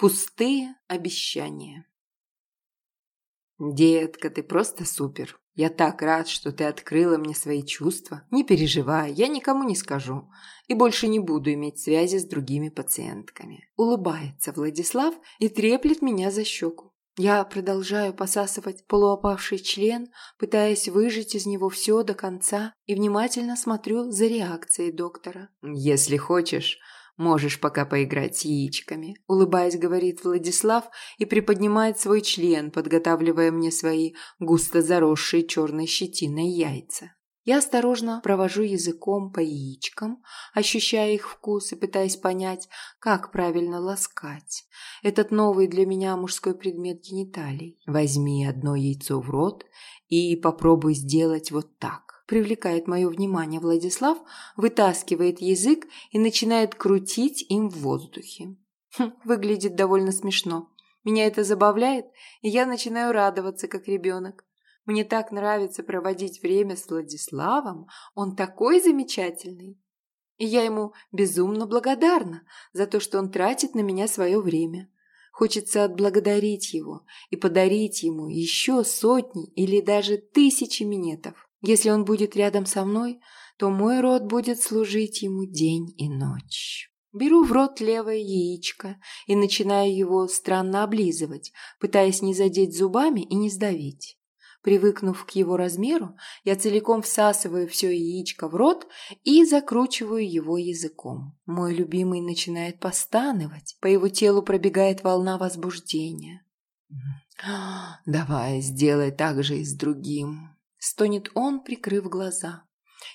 Пустые обещания. «Детка, ты просто супер. Я так рад, что ты открыла мне свои чувства. Не переживай, я никому не скажу. И больше не буду иметь связи с другими пациентками». Улыбается Владислав и треплет меня за щеку. Я продолжаю посасывать полуопавший член, пытаясь выжать из него все до конца и внимательно смотрю за реакцией доктора. «Если хочешь, «Можешь пока поиграть с яичками», – улыбаясь, говорит Владислав и приподнимает свой член, подготавливая мне свои густо заросшие черной щетиной яйца. Я осторожно провожу языком по яичкам, ощущая их вкус и пытаясь понять, как правильно ласкать. Этот новый для меня мужской предмет гениталий. Возьми одно яйцо в рот и попробуй сделать вот так привлекает мое внимание Владислав, вытаскивает язык и начинает крутить им в воздухе. Хм, выглядит довольно смешно. Меня это забавляет, и я начинаю радоваться, как ребенок. Мне так нравится проводить время с Владиславом, он такой замечательный. И я ему безумно благодарна за то, что он тратит на меня свое время. Хочется отблагодарить его и подарить ему еще сотни или даже тысячи минетов. Если он будет рядом со мной, то мой рот будет служить ему день и ночь. Беру в рот левое яичко и начинаю его странно облизывать, пытаясь не задеть зубами и не сдавить. Привыкнув к его размеру, я целиком всасываю все яичко в рот и закручиваю его языком. Мой любимый начинает постанывать, по его телу пробегает волна возбуждения. «Давай, сделай так же и с другим», Стонет он, прикрыв глаза.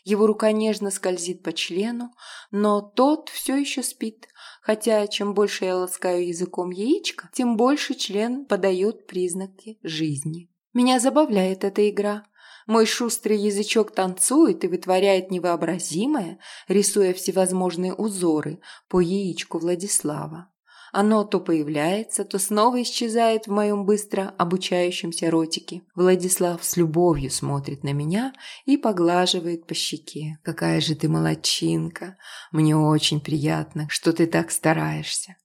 Его рука нежно скользит по члену, но тот все еще спит, хотя чем больше я ласкаю языком яичко, тем больше член подает признаки жизни. Меня забавляет эта игра. Мой шустрый язычок танцует и вытворяет невообразимое, рисуя всевозможные узоры по яичку Владислава. Оно то появляется, то снова исчезает в моем быстро обучающемся ротике. Владислав с любовью смотрит на меня и поглаживает по щеке. «Какая же ты молодчинка! Мне очень приятно, что ты так стараешься.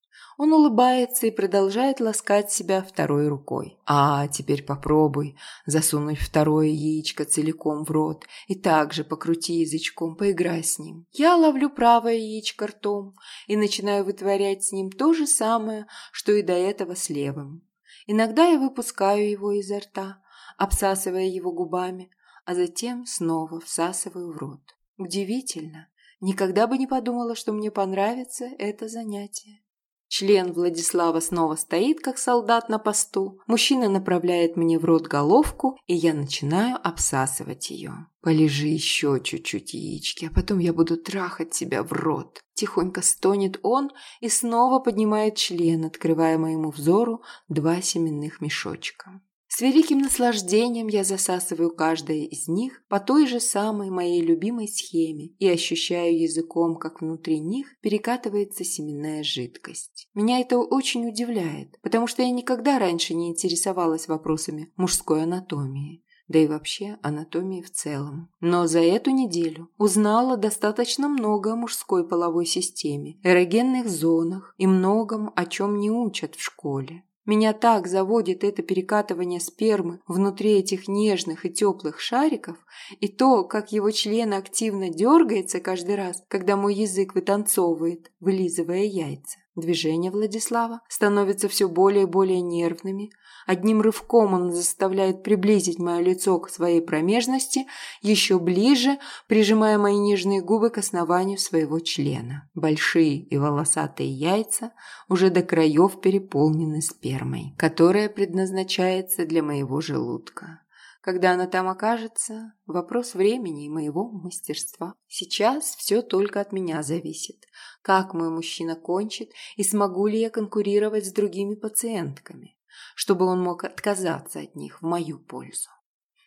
Он улыбается и продолжает ласкать себя второй рукой. А, теперь попробуй засунуть второе яичко целиком в рот и также покрути язычком, поиграй с ним. Я ловлю правое яичко ртом и начинаю вытворять с ним то же самое, что и до этого с левым. Иногда я выпускаю его изо рта, обсасывая его губами, а затем снова всасываю в рот. Удивительно. Никогда бы не подумала, что мне понравится это занятие. Член Владислава снова стоит, как солдат на посту. Мужчина направляет мне в рот головку, и я начинаю обсасывать ее. «Полежи еще чуть-чуть, яички, а потом я буду трахать тебя в рот». Тихонько стонет он и снова поднимает член, открывая моему взору два семенных мешочка. С великим наслаждением я засасываю каждое из них по той же самой моей любимой схеме и ощущаю языком, как внутри них перекатывается семенная жидкость. Меня это очень удивляет, потому что я никогда раньше не интересовалась вопросами мужской анатомии да и вообще анатомии в целом. Но за эту неделю узнала достаточно много о мужской половой системе, эрогенных зонах и многом, о чем не учат в школе. Меня так заводит это перекатывание спермы внутри этих нежных и теплых шариков, и то, как его член активно дергается каждый раз, когда мой язык вытанцовывает, вылизывая яйца. Движения Владислава становятся все более и более нервными. Одним рывком он заставляет приблизить мое лицо к своей промежности, еще ближе, прижимая мои нежные губы к основанию своего члена. Большие и волосатые яйца уже до краев переполнены спермой, которая предназначается для моего желудка. Когда она там окажется, вопрос времени и моего мастерства. Сейчас все только от меня зависит. Как мой мужчина кончит и смогу ли я конкурировать с другими пациентками, чтобы он мог отказаться от них в мою пользу.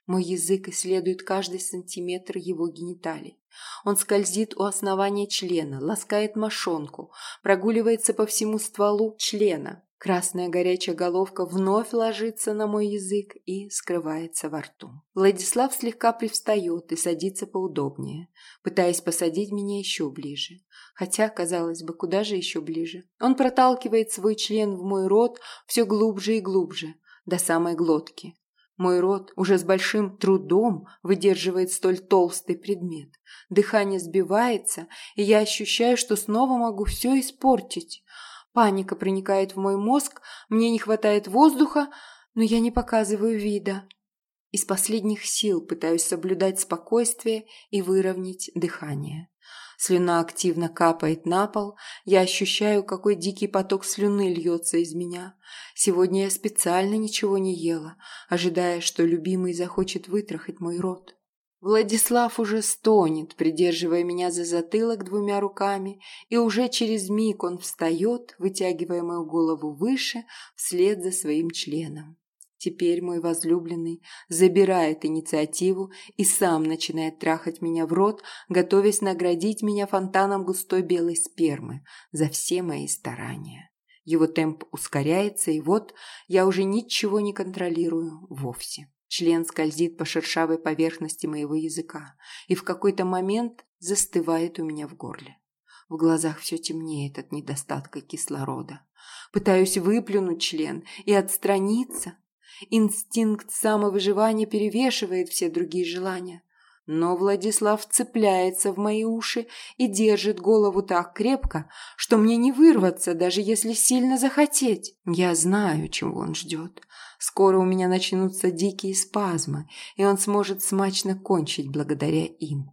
Мой язык исследует каждый сантиметр его гениталий. Он скользит у основания члена, ласкает мошонку, прогуливается по всему стволу члена, Красная горячая головка вновь ложится на мой язык и скрывается во рту. Владислав слегка привстает и садится поудобнее, пытаясь посадить меня еще ближе. Хотя, казалось бы, куда же еще ближе? Он проталкивает свой член в мой рот все глубже и глубже, до самой глотки. Мой рот уже с большим трудом выдерживает столь толстый предмет. Дыхание сбивается, и я ощущаю, что снова могу все испортить. Паника проникает в мой мозг, мне не хватает воздуха, но я не показываю вида. Из последних сил пытаюсь соблюдать спокойствие и выровнять дыхание. Слюна активно капает на пол, я ощущаю, какой дикий поток слюны льется из меня. Сегодня я специально ничего не ела, ожидая, что любимый захочет вытрахать мой рот. Владислав уже стонет, придерживая меня за затылок двумя руками, и уже через миг он встает, вытягивая мою голову выше, вслед за своим членом. Теперь мой возлюбленный забирает инициативу и сам начинает трахать меня в рот, готовясь наградить меня фонтаном густой белой спермы за все мои старания. Его темп ускоряется, и вот я уже ничего не контролирую вовсе. Член скользит по шершавой поверхности моего языка и в какой-то момент застывает у меня в горле. В глазах все темнеет от недостатка кислорода. Пытаюсь выплюнуть член и отстраниться. Инстинкт самовыживания перевешивает все другие желания. Но Владислав цепляется в мои уши и держит голову так крепко, что мне не вырваться, даже если сильно захотеть. Я знаю, чего он ждет. Скоро у меня начнутся дикие спазмы, и он сможет смачно кончить благодаря им.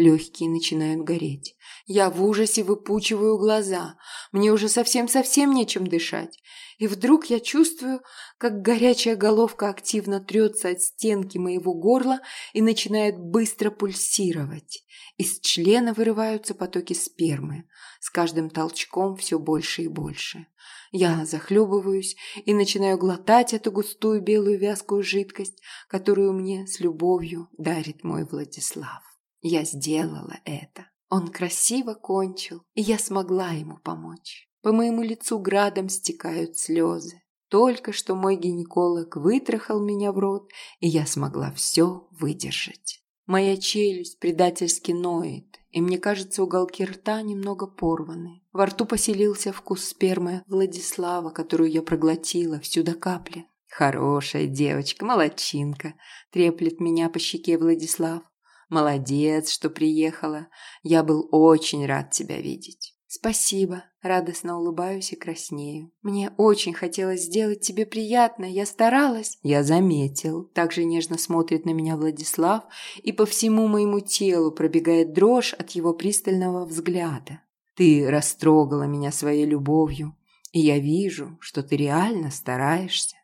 Легкие начинают гореть. Я в ужасе выпучиваю глаза. Мне уже совсем-совсем нечем дышать. И вдруг я чувствую, как горячая головка активно трется от стенки моего горла и начинает быстро пульсировать. Из члена вырываются потоки спермы. С каждым толчком все больше и больше. Я захлебываюсь и начинаю глотать эту густую белую вязкую жидкость, которую мне с любовью дарит мой Владислав. Я сделала это. Он красиво кончил, и я смогла ему помочь. По моему лицу градом стекают слезы. Только что мой гинеколог вытрахал меня в рот, и я смогла все выдержать. Моя челюсть предательски ноет, и мне кажется, уголки рта немного порваны. Во рту поселился вкус спермы Владислава, которую я проглотила всю до капли. «Хорошая девочка, молодчинка!» – треплет меня по щеке Владислав. «Молодец, что приехала. Я был очень рад тебя видеть». «Спасибо», – радостно улыбаюсь и краснею. «Мне очень хотелось сделать тебе приятно, я старалась». «Я заметил». Также нежно смотрит на меня Владислав, и по всему моему телу пробегает дрожь от его пристального взгляда. «Ты растрогала меня своей любовью, и я вижу, что ты реально стараешься.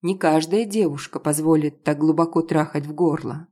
Не каждая девушка позволит так глубоко трахать в горло.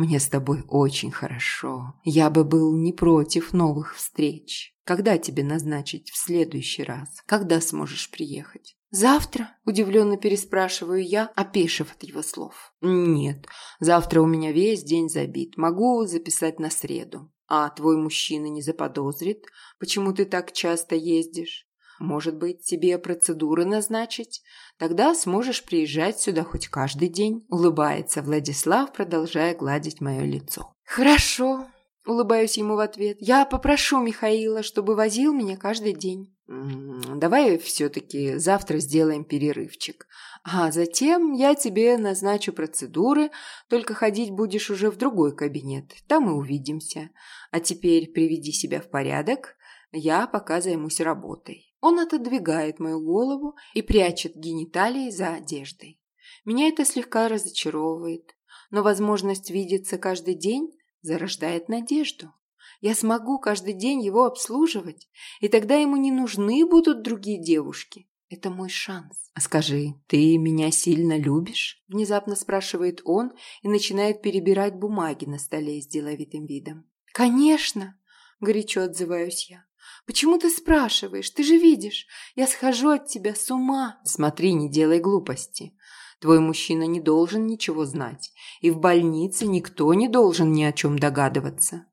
Мне с тобой очень хорошо. Я бы был не против новых встреч. Когда тебе назначить в следующий раз? Когда сможешь приехать? «Завтра?» – удивленно переспрашиваю я, опешив от его слов. «Нет, завтра у меня весь день забит. Могу записать на среду. А твой мужчина не заподозрит, почему ты так часто ездишь? Может быть, тебе процедуры назначить? Тогда сможешь приезжать сюда хоть каждый день», – улыбается Владислав, продолжая гладить мое лицо. «Хорошо», – улыбаюсь ему в ответ. «Я попрошу Михаила, чтобы возил меня каждый день». «Давай все-таки завтра сделаем перерывчик. А затем я тебе назначу процедуры, только ходить будешь уже в другой кабинет. Там и увидимся. А теперь приведи себя в порядок, я пока займусь работой». Он отодвигает мою голову и прячет гениталии за одеждой. Меня это слегка разочаровывает, но возможность видеться каждый день зарождает надежду. Я смогу каждый день его обслуживать, и тогда ему не нужны будут другие девушки. Это мой шанс. А скажи, ты меня сильно любишь? Внезапно спрашивает он и начинает перебирать бумаги на столе с деловитым видом. Конечно, горячо отзываюсь я. Почему ты спрашиваешь? Ты же видишь, я схожу от тебя с ума. Смотри, не делай глупости. Твой мужчина не должен ничего знать, и в больнице никто не должен ни о чем догадываться.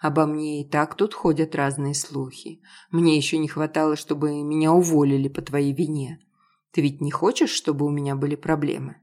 Обо мне и так тут ходят разные слухи. Мне еще не хватало, чтобы меня уволили по твоей вине. Ты ведь не хочешь, чтобы у меня были проблемы?»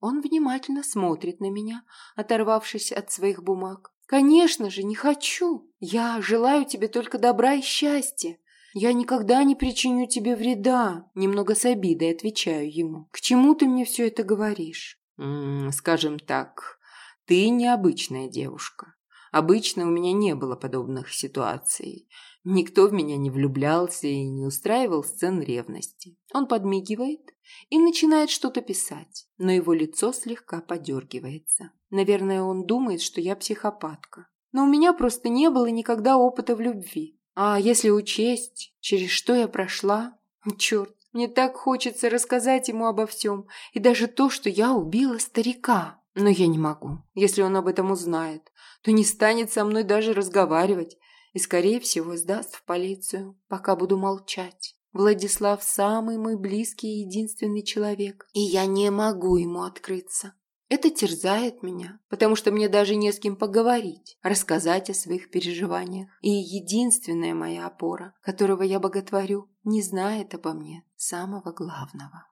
Он внимательно смотрит на меня, оторвавшись от своих бумаг. «Конечно же, не хочу. Я желаю тебе только добра и счастья. Я никогда не причиню тебе вреда», – немного с обидой отвечаю ему. «К чему ты мне все это говоришь?» М -м, «Скажем так, ты необычная девушка. Обычно у меня не было подобных ситуаций. Никто в меня не влюблялся и не устраивал сцен ревности. Он подмигивает и начинает что-то писать, но его лицо слегка подергивается. Наверное, он думает, что я психопатка. Но у меня просто не было никогда опыта в любви. А если учесть, через что я прошла... Черт, мне так хочется рассказать ему обо всем. И даже то, что я убила старика. Но я не могу. Если он об этом узнает, то не станет со мной даже разговаривать и, скорее всего, сдаст в полицию, пока буду молчать. Владислав самый мой близкий и единственный человек, и я не могу ему открыться. Это терзает меня, потому что мне даже не с кем поговорить, рассказать о своих переживаниях. И единственная моя опора, которого я боготворю, не знает обо мне самого главного.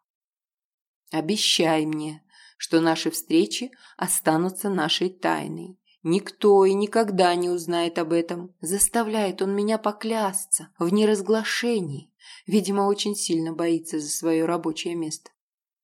Обещай мне, что наши встречи останутся нашей тайной, Никто и никогда не узнает об этом. Заставляет он меня поклясться в неразглашении. Видимо, очень сильно боится за свое рабочее место.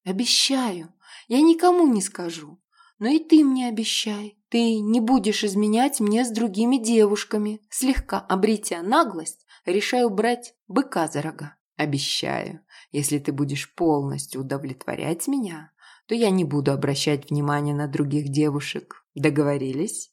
Обещаю, я никому не скажу. Но и ты мне обещай. Ты не будешь изменять мне с другими девушками. Слегка обретя наглость, решаю брать быка за рога. Обещаю, если ты будешь полностью удовлетворять меня, то я не буду обращать внимания на других девушек. Договорились?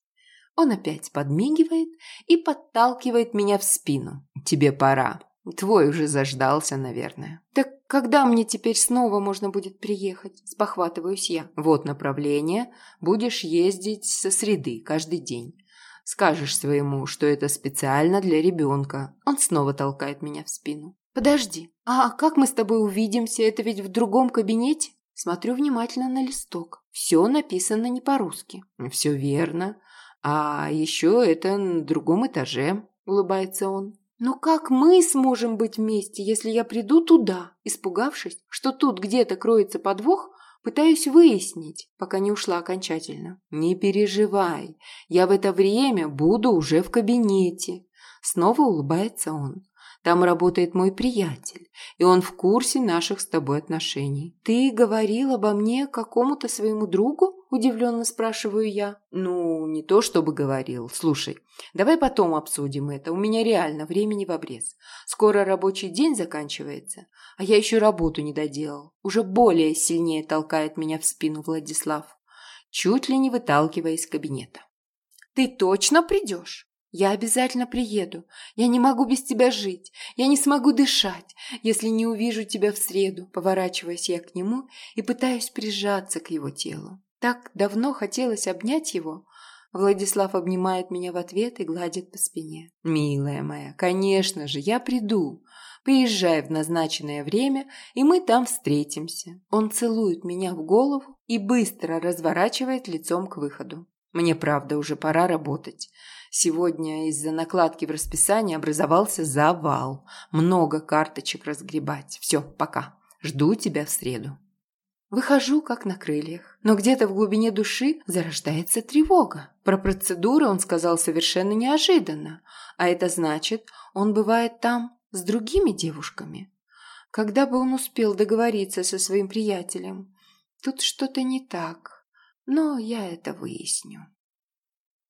Он опять подмигивает и подталкивает меня в спину. «Тебе пора. Твой уже заждался, наверное». «Так когда мне теперь снова можно будет приехать?» – спохватываюсь я. «Вот направление. Будешь ездить со среды каждый день. Скажешь своему, что это специально для ребенка». Он снова толкает меня в спину. «Подожди, а как мы с тобой увидимся? Это ведь в другом кабинете?» Смотрю внимательно на листок. Все написано не по-русски. «Все верно. А еще это на другом этаже, улыбается он. Но как мы сможем быть вместе, если я приду туда, испугавшись, что тут где-то кроется подвох, пытаюсь выяснить, пока не ушла окончательно. Не переживай, я в это время буду уже в кабинете. Снова улыбается он. Там работает мой приятель, и он в курсе наших с тобой отношений. Ты говорил обо мне какому-то своему другу? Удивленно спрашиваю я. Ну, не то чтобы говорил. Слушай, давай потом обсудим это. У меня реально времени в обрез. Скоро рабочий день заканчивается, а я еще работу не доделал. Уже более сильнее толкает меня в спину Владислав, чуть ли не выталкивая из кабинета. Ты точно придешь? Я обязательно приеду. Я не могу без тебя жить. Я не смогу дышать, если не увижу тебя в среду. Поворачиваясь я к нему и пытаюсь прижаться к его телу. Так давно хотелось обнять его. Владислав обнимает меня в ответ и гладит по спине. «Милая моя, конечно же, я приду. Приезжай в назначенное время, и мы там встретимся». Он целует меня в голову и быстро разворачивает лицом к выходу. Мне, правда, уже пора работать. Сегодня из-за накладки в расписании образовался завал. Много карточек разгребать. Все, пока. Жду тебя в среду. Выхожу, как на крыльях, но где-то в глубине души зарождается тревога. Про процедуры он сказал совершенно неожиданно, а это значит, он бывает там с другими девушками. Когда бы он успел договориться со своим приятелем? Тут что-то не так, но я это выясню.